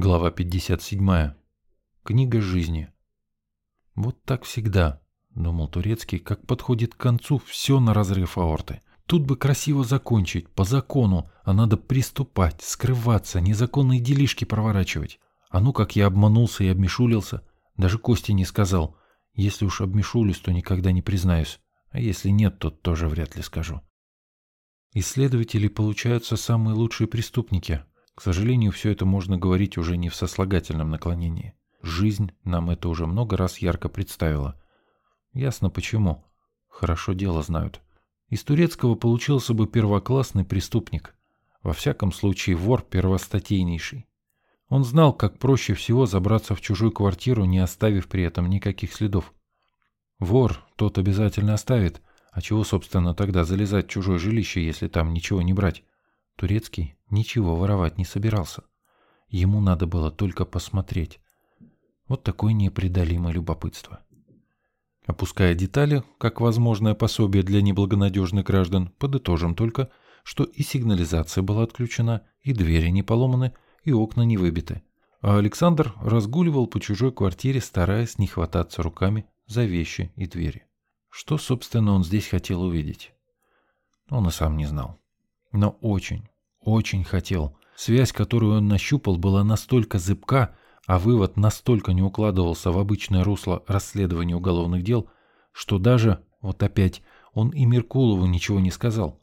Глава 57. Книга жизни. Вот так всегда, думал Турецкий, как подходит к концу все на разрыв аорты. Тут бы красиво закончить, по закону, а надо приступать, скрываться, незаконные делишки проворачивать. А ну как я обманулся и обмешулился, даже Кости не сказал. Если уж обмешулюсь, то никогда не признаюсь, а если нет, то тоже вряд ли скажу. Исследователи получаются самые лучшие преступники, к сожалению, все это можно говорить уже не в сослагательном наклонении. Жизнь нам это уже много раз ярко представила. Ясно почему. Хорошо дело знают. Из турецкого получился бы первоклассный преступник. Во всяком случае, вор первостатейнейший. Он знал, как проще всего забраться в чужую квартиру, не оставив при этом никаких следов. Вор тот обязательно оставит, а чего, собственно, тогда залезать в чужое жилище, если там ничего не брать? Турецкий ничего воровать не собирался. Ему надо было только посмотреть. Вот такое непреодолимое любопытство. Опуская детали, как возможное пособие для неблагонадежных граждан, подытожим только, что и сигнализация была отключена, и двери не поломаны, и окна не выбиты. А Александр разгуливал по чужой квартире, стараясь не хвататься руками за вещи и двери. Что, собственно, он здесь хотел увидеть? Он и сам не знал. Но очень, очень хотел. Связь, которую он нащупал, была настолько зыбка, а вывод настолько не укладывался в обычное русло расследования уголовных дел, что даже, вот опять, он и Меркулову ничего не сказал.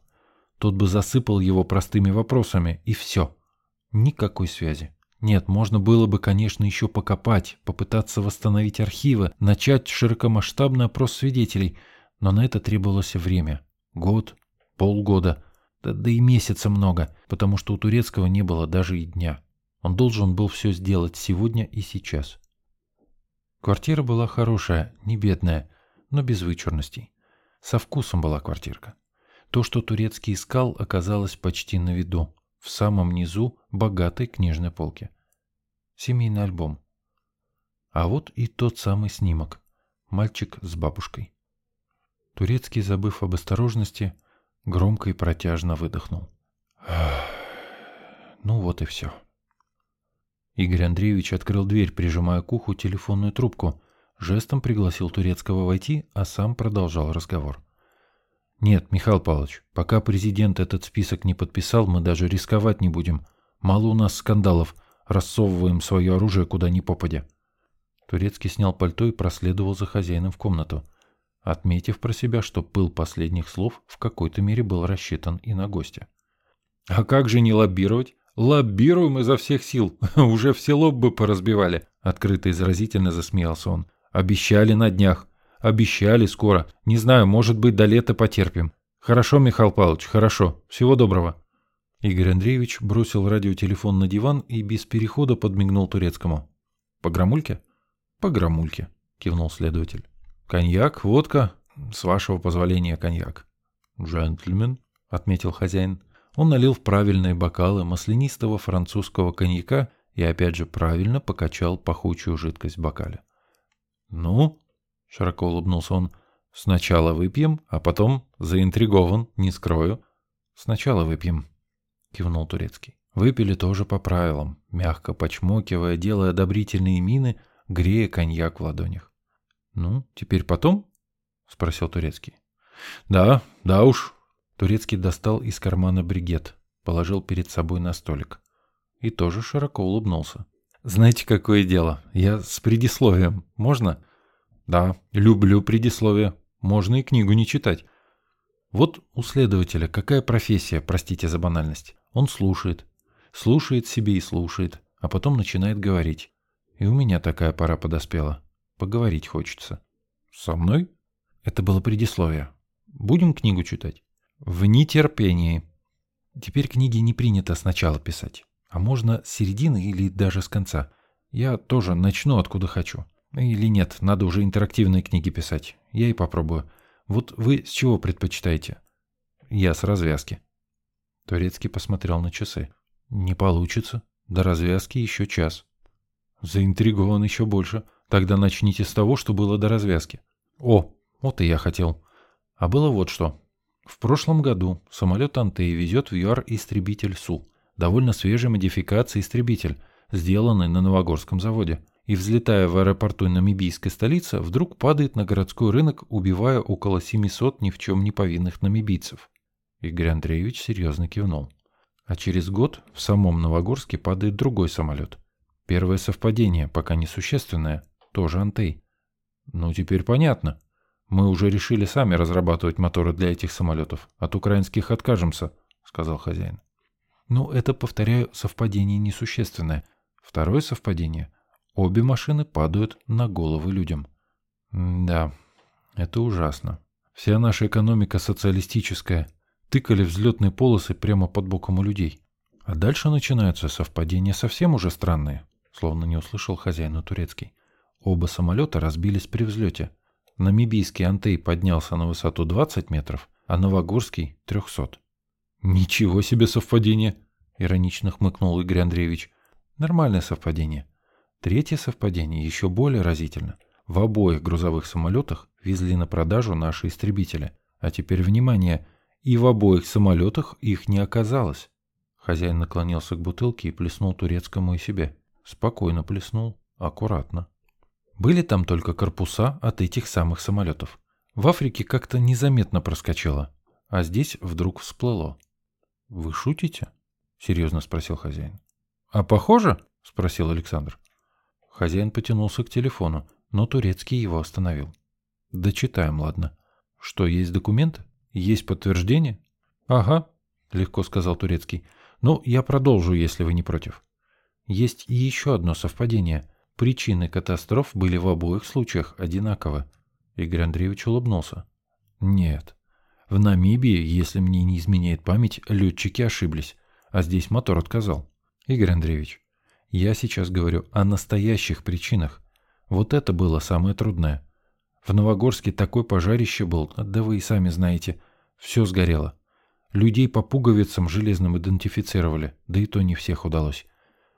Тот бы засыпал его простыми вопросами, и все. Никакой связи. Нет, можно было бы, конечно, еще покопать, попытаться восстановить архивы, начать широкомасштабный опрос свидетелей, но на это требовалось время. Год, полгода. Да, и месяца много, потому что у турецкого не было даже и дня. Он должен был все сделать сегодня и сейчас. Квартира была хорошая, не бедная, но без вычурностей. Со вкусом была квартирка. То, что турецкий искал, оказалось почти на виду, в самом низу богатой книжной полки. Семейный альбом. А вот и тот самый снимок. Мальчик с бабушкой. Турецкий, забыв об осторожности, Громко и протяжно выдохнул. Ну вот и все. Игорь Андреевич открыл дверь, прижимая к уху телефонную трубку, жестом пригласил Турецкого войти, а сам продолжал разговор. «Нет, Михаил Павлович, пока президент этот список не подписал, мы даже рисковать не будем. Мало у нас скандалов, рассовываем свое оружие куда ни попадя». Турецкий снял пальто и проследовал за хозяином в комнату отметив про себя, что пыл последних слов в какой-то мере был рассчитан и на гостя. «А как же не лоббировать? Лоббируем изо всех сил. Уже все лоббы поразбивали!» Открыто и заразительно засмеялся он. «Обещали на днях. Обещали скоро. Не знаю, может быть, до лета потерпим. Хорошо, Михаил Павлович, хорошо. Всего доброго». Игорь Андреевич бросил радиотелефон на диван и без перехода подмигнул турецкому. «По громульке?» «По громульке», — кивнул следователь. «Коньяк, водка, с вашего позволения коньяк». «Джентльмен», — отметил хозяин. Он налил в правильные бокалы маслянистого французского коньяка и опять же правильно покачал пахучую жидкость в бокале. «Ну?» — широко улыбнулся он. «Сначала выпьем, а потом заинтригован, не скрою». «Сначала выпьем», — кивнул турецкий. Выпили тоже по правилам, мягко почмокивая, делая одобрительные мины, грея коньяк в ладонях. «Ну, теперь потом?» — спросил Турецкий. «Да, да уж». Турецкий достал из кармана бригет, положил перед собой на столик. И тоже широко улыбнулся. «Знаете, какое дело? Я с предисловием. Можно?» «Да, люблю предисловие. Можно и книгу не читать». Вот у следователя какая профессия, простите за банальность. Он слушает. Слушает себе и слушает, а потом начинает говорить. И у меня такая пора подоспела. Поговорить хочется. Со мной? Это было предисловие. Будем книгу читать? В нетерпении. Теперь книги не принято сначала писать. А можно с середины или даже с конца. Я тоже начну откуда хочу. Или нет, надо уже интерактивные книги писать. Я и попробую. Вот вы с чего предпочитаете? Я с развязки. Турецкий посмотрел на часы. Не получится. До развязки еще час. Заинтригован еще больше. Тогда начните с того, что было до развязки. О, вот и я хотел. А было вот что. В прошлом году самолет Антей везет в ЮАР истребитель Су. Довольно свежая модификация истребитель. сделанный на Новогорском заводе. И, взлетая в аэропорту намибийской столицы, вдруг падает на городской рынок, убивая около 700 ни в чем не повинных намибийцев. Игорь Андреевич серьезно кивнул. А через год в самом Новогорске падает другой самолет. Первое совпадение, пока несущественное, тоже Антей. Ну, теперь понятно. Мы уже решили сами разрабатывать моторы для этих самолетов. От украинских откажемся, сказал хозяин. Ну, это, повторяю, совпадение несущественное. Второе совпадение. Обе машины падают на головы людям. да, это ужасно. Вся наша экономика социалистическая. Тыкали взлетные полосы прямо под боком у людей. А дальше начинаются совпадения совсем уже странные, словно не услышал хозяина турецкий. Оба самолета разбились при взлете. Намибийский Антей поднялся на высоту 20 метров, а Новогорский — 300. «Ничего себе совпадение!» — иронично хмыкнул Игорь Андреевич. «Нормальное совпадение. Третье совпадение еще более разительно. В обоих грузовых самолетах везли на продажу наши истребители. А теперь внимание, и в обоих самолетах их не оказалось». Хозяин наклонился к бутылке и плеснул турецкому и себе. Спокойно плеснул, аккуратно. Были там только корпуса от этих самых самолетов. В Африке как-то незаметно проскочило, а здесь вдруг всплыло. «Вы шутите?» — серьезно спросил хозяин. «А похоже?» — спросил Александр. Хозяин потянулся к телефону, но Турецкий его остановил. «Да читаем, ладно. Что, есть документы? Есть подтверждение?» «Ага», — легко сказал Турецкий. «Ну, я продолжу, если вы не против. Есть и еще одно совпадение. Причины катастроф были в обоих случаях одинаковы. Игорь Андреевич улыбнулся. Нет. В Намибии, если мне не изменяет память, летчики ошиблись, а здесь мотор отказал. Игорь Андреевич, я сейчас говорю о настоящих причинах. Вот это было самое трудное. В Новогорске такой пожарище был, да вы и сами знаете. Все сгорело. Людей по пуговицам железным идентифицировали, да и то не всех удалось.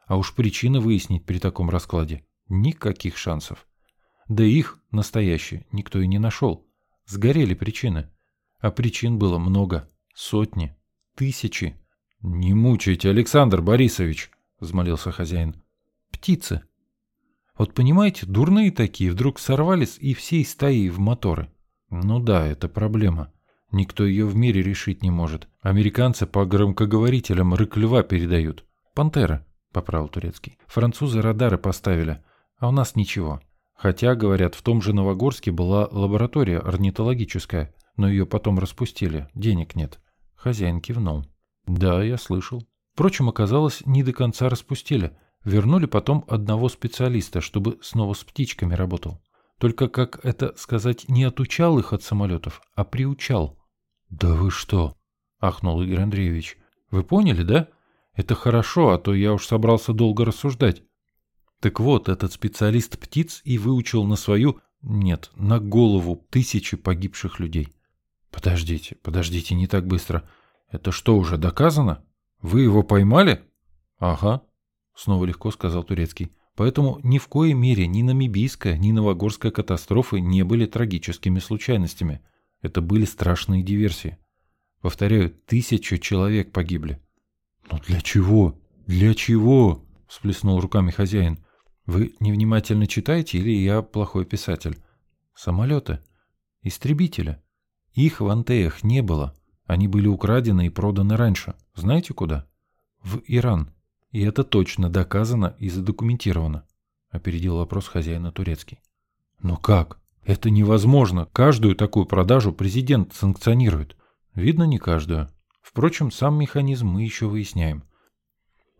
А уж причины выяснить при таком раскладе никаких шансов. Да их, настоящие, никто и не нашел. Сгорели причины. А причин было много. Сотни. Тысячи. «Не мучайте, Александр Борисович!» — взмолился хозяин. «Птицы. Вот понимаете, дурные такие вдруг сорвались и всей стаи в моторы. Ну да, это проблема. Никто ее в мире решить не может. Американцы по громкоговорителям рык льва передают. Пантера поправил турецкий. Французы радары поставили, а у нас ничего. Хотя, говорят, в том же Новогорске была лаборатория орнитологическая, но ее потом распустили, денег нет. Хозяин кивнул. Да, я слышал. Впрочем, оказалось, не до конца распустили. Вернули потом одного специалиста, чтобы снова с птичками работал. Только, как это сказать, не отучал их от самолетов, а приучал. «Да вы что?» — ахнул Игорь Андреевич. «Вы поняли, да? Это хорошо, а то я уж собрался долго рассуждать. Так вот, этот специалист птиц и выучил на свою, нет, на голову тысячи погибших людей. Подождите, подождите, не так быстро. Это что, уже доказано? Вы его поймали? Ага, снова легко сказал Турецкий. Поэтому ни в коей мере ни намибийская, ни новогорская катастрофы не были трагическими случайностями. Это были страшные диверсии. Повторяю, тысячи человек погибли. «Но для чего? Для чего?» — всплеснул руками хозяин. «Вы невнимательно читаете или я плохой писатель?» «Самолеты. Истребители. Их в Антеях не было. Они были украдены и проданы раньше. Знаете куда?» «В Иран. И это точно доказано и задокументировано», — опередил вопрос хозяина турецкий. «Но как? Это невозможно. Каждую такую продажу президент санкционирует. Видно, не каждую. Впрочем, сам механизм мы еще выясняем.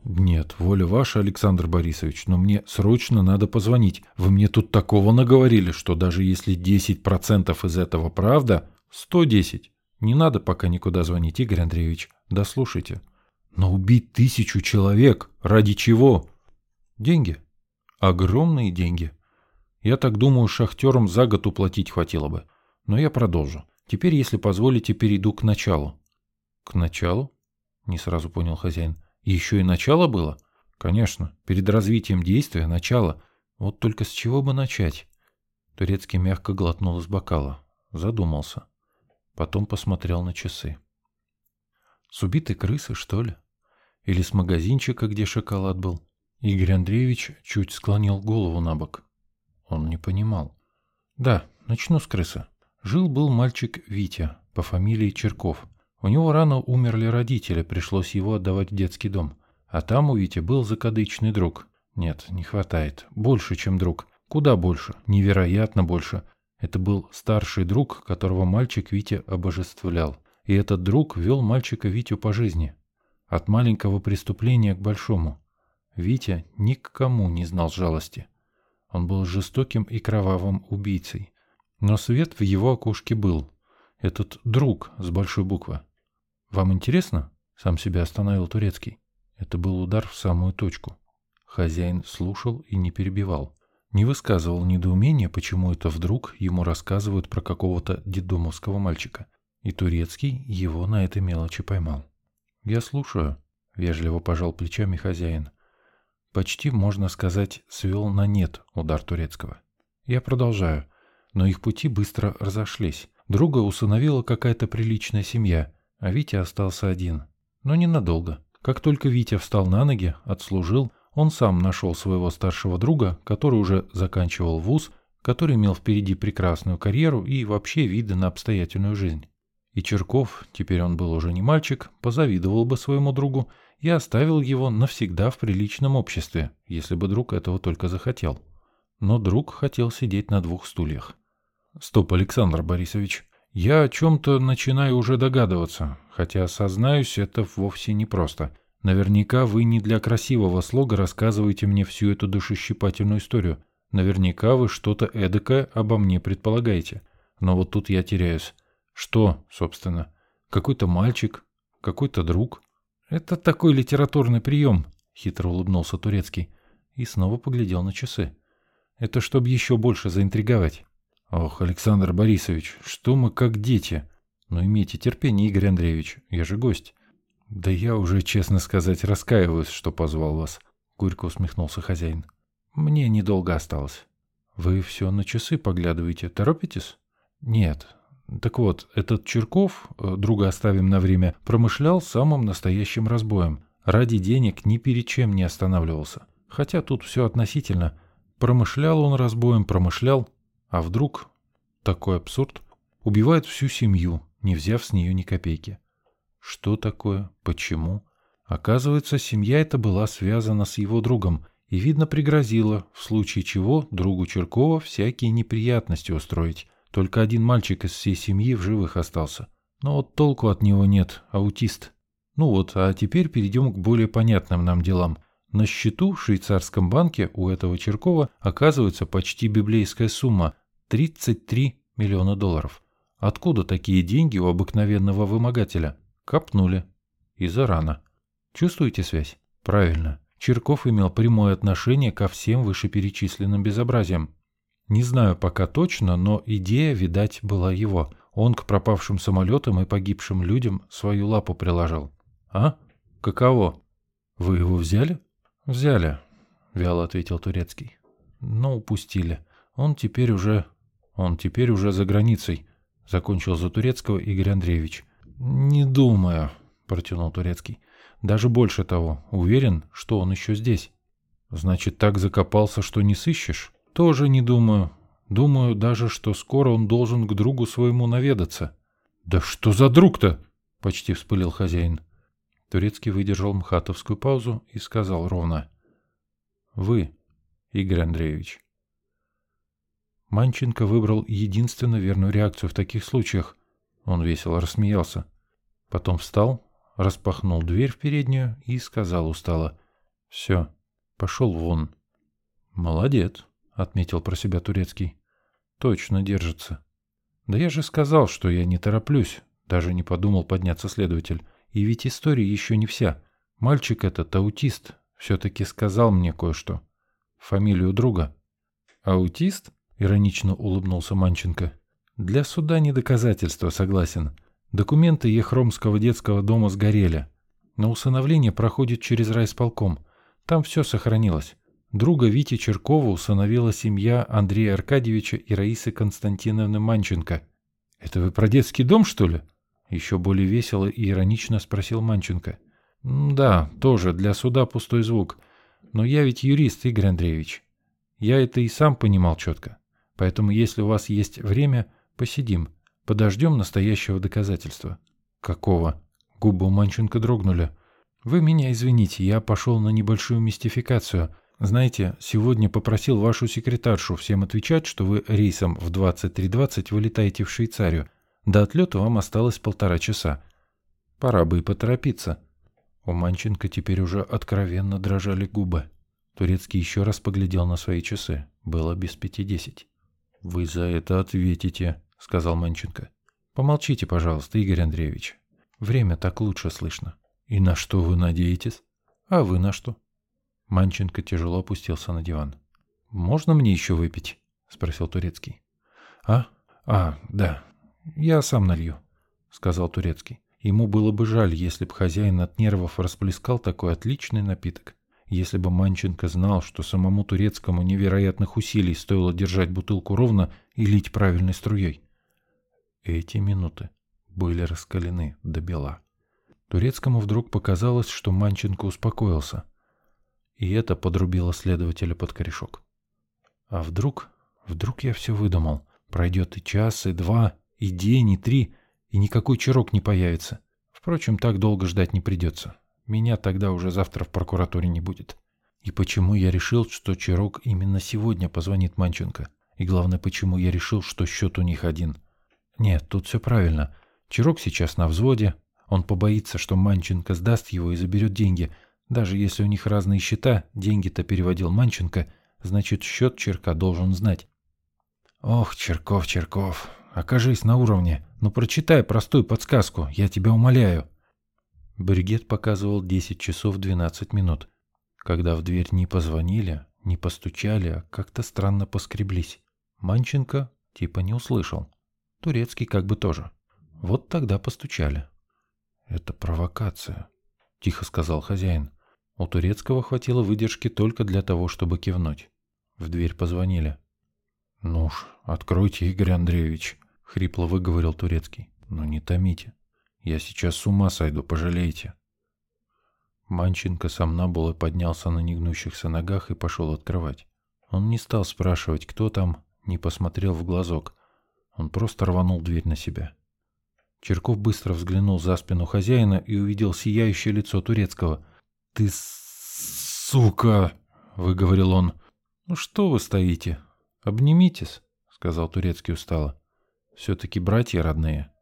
«Нет, воля ваша, Александр Борисович, но мне срочно надо позвонить. Вы мне тут такого наговорили, что даже если 10% из этого правда, 110. Не надо пока никуда звонить, Игорь Андреевич. Дослушайте. Но убить тысячу человек ради чего? Деньги. Огромные деньги. Я так думаю, шахтерам за год уплатить хватило бы. Но я продолжу. Теперь, если позволите, перейду к началу. К началу? Не сразу понял хозяин. Еще и начало было? Конечно, перед развитием действия начало. Вот только с чего бы начать? Турецкий мягко глотнул из бокала. Задумался. Потом посмотрел на часы. С убитой крысы, что ли? Или с магазинчика, где шоколад был? Игорь Андреевич чуть склонил голову на бок. Он не понимал. Да, начну с крысы. Жил-был мальчик Витя по фамилии Черков. У него рано умерли родители, пришлось его отдавать в детский дом. А там у Вити был закадычный друг. Нет, не хватает. Больше, чем друг. Куда больше. Невероятно больше. Это был старший друг, которого мальчик Витя обожествлял. И этот друг вел мальчика Витю по жизни. От маленького преступления к большому. Витя ни к кому не знал жалости. Он был жестоким и кровавым убийцей. Но свет в его окошке был. Этот друг с большой буквы. «Вам интересно?» — сам себя остановил Турецкий. Это был удар в самую точку. Хозяин слушал и не перебивал. Не высказывал недоумения, почему это вдруг ему рассказывают про какого-то дедомовского мальчика. И Турецкий его на этой мелочи поймал. «Я слушаю», — вежливо пожал плечами хозяин. Почти, можно сказать, свел на нет удар Турецкого. Я продолжаю. Но их пути быстро разошлись. Друга усыновила какая-то приличная семья, а Витя остался один. Но ненадолго. Как только Витя встал на ноги, отслужил, он сам нашел своего старшего друга, который уже заканчивал вуз, который имел впереди прекрасную карьеру и вообще виды на обстоятельную жизнь. И Черков, теперь он был уже не мальчик, позавидовал бы своему другу и оставил его навсегда в приличном обществе, если бы друг этого только захотел. Но друг хотел сидеть на двух стульях. «Стоп, Александр Борисович, я о чем-то начинаю уже догадываться, хотя, сознаюсь, это вовсе не просто. Наверняка вы не для красивого слога рассказываете мне всю эту душещипательную историю. Наверняка вы что-то эдакое обо мне предполагаете. Но вот тут я теряюсь. Что, собственно? Какой-то мальчик? Какой-то друг?» «Это такой литературный прием», — хитро улыбнулся Турецкий и снова поглядел на часы. «Это чтобы еще больше заинтриговать». «Ох, Александр Борисович, что мы как дети? Но имейте терпение, Игорь Андреевич, я же гость». «Да я уже, честно сказать, раскаиваюсь, что позвал вас», — горько усмехнулся хозяин. «Мне недолго осталось». «Вы все на часы поглядываете, торопитесь?» «Нет, так вот, этот Черков, э, друга оставим на время, промышлял самым настоящим разбоем. Ради денег ни перед чем не останавливался. Хотя тут все относительно. Промышлял он разбоем, промышлял, а вдруг, такой абсурд, убивает всю семью, не взяв с нее ни копейки. Что такое? Почему? Оказывается, семья эта была связана с его другом и, видно, пригрозила, в случае чего другу Черкова всякие неприятности устроить. Только один мальчик из всей семьи в живых остался. Но вот толку от него нет, аутист. Ну вот, а теперь перейдем к более понятным нам делам. На счету в швейцарском банке у этого Черкова оказывается почти библейская сумма – 33 миллиона долларов. Откуда такие деньги у обыкновенного вымогателя? Копнули. И зарано. Чувствуете связь? Правильно. Черков имел прямое отношение ко всем вышеперечисленным безобразиям. Не знаю пока точно, но идея, видать, была его. Он к пропавшим самолетам и погибшим людям свою лапу приложил. А? Каково? Вы его взяли? Взяли, вяло ответил Турецкий. Но упустили. Он теперь уже... Он теперь уже за границей, закончил за Турецкого Игорь Андреевич. Не думаю, протянул Турецкий. Даже больше того, уверен, что он еще здесь. Значит, так закопался, что не сыщешь? Тоже не думаю. Думаю даже, что скоро он должен к другу своему наведаться. Да что за друг-то? Почти вспылил хозяин. Турецкий выдержал мхатовскую паузу и сказал ровно. Вы, Игорь Андреевич. Манченко выбрал единственно верную реакцию в таких случаях. Он весело рассмеялся. Потом встал, распахнул дверь в переднюю и сказал устало. «Все, пошел вон». «Молодец», отметил про себя турецкий. Точно держится. Да я же сказал, что я не тороплюсь, даже не подумал подняться следователь. И ведь история еще не вся. Мальчик этот аутист, все-таки сказал мне кое-что. Фамилию друга. Аутист? Иронично улыбнулся Манченко. Для суда не доказательство, согласен. Документы Ехромского детского дома сгорели. Но усыновление проходит через райсполком. Там все сохранилось. Друга Вити Черкова усыновила семья Андрея Аркадьевича и Раисы Константиновны Манченко. «Это вы про детский дом, что ли?» Еще более весело и иронично спросил Манченко. «Да, тоже, для суда пустой звук. Но я ведь юрист, Игорь Андреевич. Я это и сам понимал четко. Поэтому, если у вас есть время, посидим. Подождем настоящего доказательства. Какого? Губы у Манченко дрогнули. Вы меня извините, я пошел на небольшую мистификацию. Знаете, сегодня попросил вашу секретаршу всем отвечать, что вы рейсом в 23.20 вылетаете в Швейцарию. До отлета вам осталось полтора часа. Пора бы и поторопиться. У Манченко теперь уже откровенно дрожали губы. Турецкий еще раз поглядел на свои часы. Было без пяти десять. «Вы за это ответите», — сказал Манченко. «Помолчите, пожалуйста, Игорь Андреевич. Время так лучше слышно». «И на что вы надеетесь?» «А вы на что?» Манченко тяжело опустился на диван. «Можно мне еще выпить?» — спросил Турецкий. «А? А, да. Я сам налью», — сказал Турецкий. Ему было бы жаль, если бы хозяин от нервов расплескал такой отличный напиток. Если бы Манченко знал, что самому турецкому невероятных усилий стоило держать бутылку ровно и лить правильной струей. Эти минуты были раскалены до бела. Турецкому вдруг показалось, что Манченко успокоился. И это подрубило следователя под корешок. А вдруг, вдруг я все выдумал. Пройдет и час, и два, и день, и три — и никакой чирок не появится. Впрочем, так долго ждать не придется. Меня тогда уже завтра в прокуратуре не будет. И почему я решил, что Чирок именно сегодня позвонит Манченко? И главное, почему я решил, что счет у них один? Нет, тут все правильно. Чирок сейчас на взводе. Он побоится, что Манченко сдаст его и заберет деньги. Даже если у них разные счета, деньги-то переводил Манченко, значит, счет Черка должен знать. Ох, Черков, Черков, окажись на уровне. Ну прочитай простую подсказку, я тебя умоляю. Бригет показывал 10 часов 12 минут, когда в дверь не позвонили, не постучали, а как-то странно поскреблись. Манченко типа не услышал. Турецкий как бы тоже. Вот тогда постучали. «Это провокация», — тихо сказал хозяин. У Турецкого хватило выдержки только для того, чтобы кивнуть. В дверь позвонили. «Ну уж, откройте, Игорь Андреевич», — хрипло выговорил Турецкий. «Но не томите. Я сейчас с ума сойду, пожалеете». Манченко сомнабуло поднялся на негнущихся ногах и пошел открывать. Он не стал спрашивать, кто там, не посмотрел в глазок. Он просто рванул дверь на себя. Черков быстро взглянул за спину хозяина и увидел сияющее лицо турецкого. «Ты сука!» — выговорил он. «Ну что вы стоите? Обнимитесь», — сказал турецкий устало. Все-таки братья родные.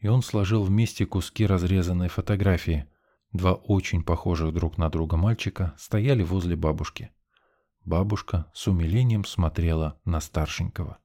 И он сложил вместе куски разрезанной фотографии. Два очень похожих друг на друга мальчика стояли возле бабушки. Бабушка с умилением смотрела на старшенького.